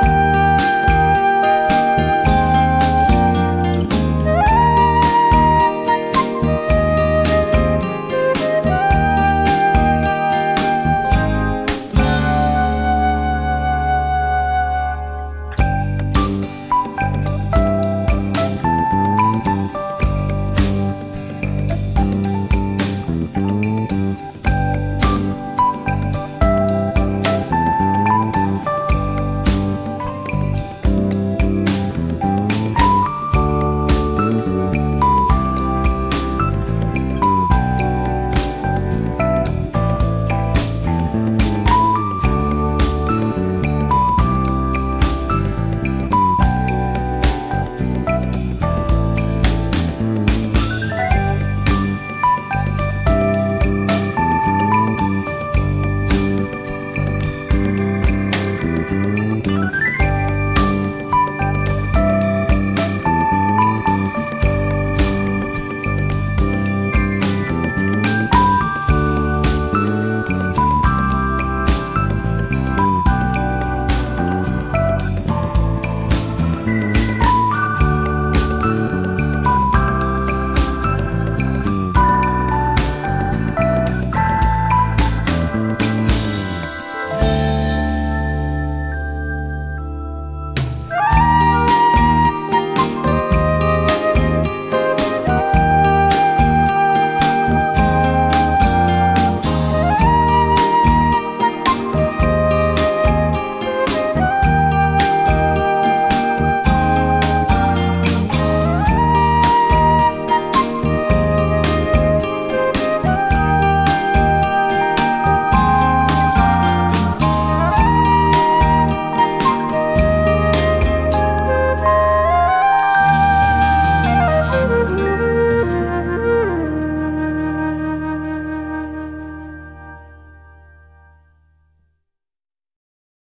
Bye.